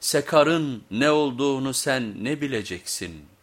sekarın ne olduğunu sen ne bileceksin?''